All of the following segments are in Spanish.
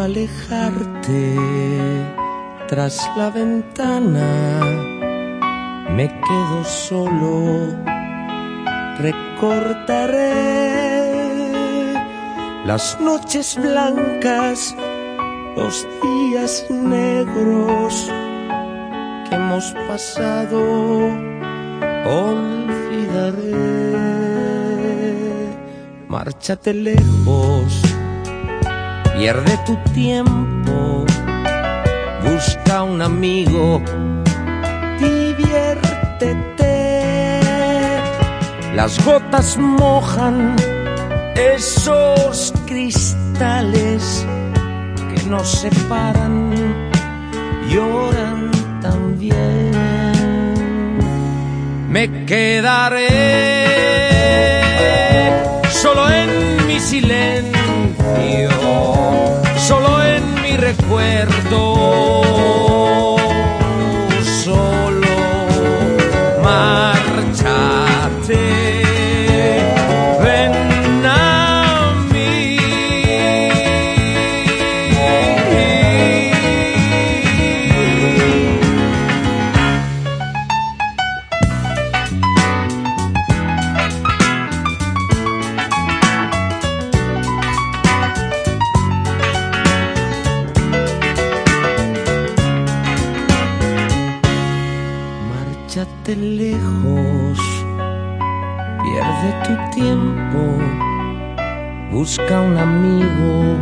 alejarte tras la ventana, me quedo solo, recortaré las noches blancas, los días negros que hemos pasado, olvidaré. Márchate lejos, pierde tu tiempo, busca un amigo, diviértete. Las gotas mojan esos cristales que nos separan, lloran también. Me quedaré solo en mi silencio, Lejos, pierde tu tiempo, busca un amigo,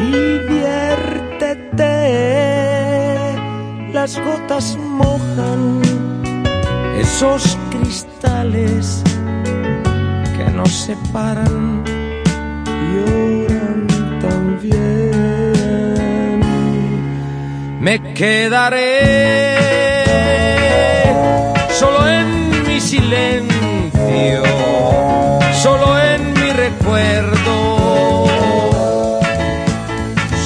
diviértete. Las gotas mojan esos cristales que nos separan, lloran también. Me quedaré recuerdo.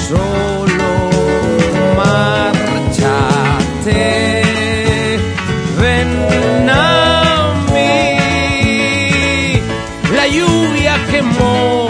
Solo marchate, ven a mí. La lluvia quemó.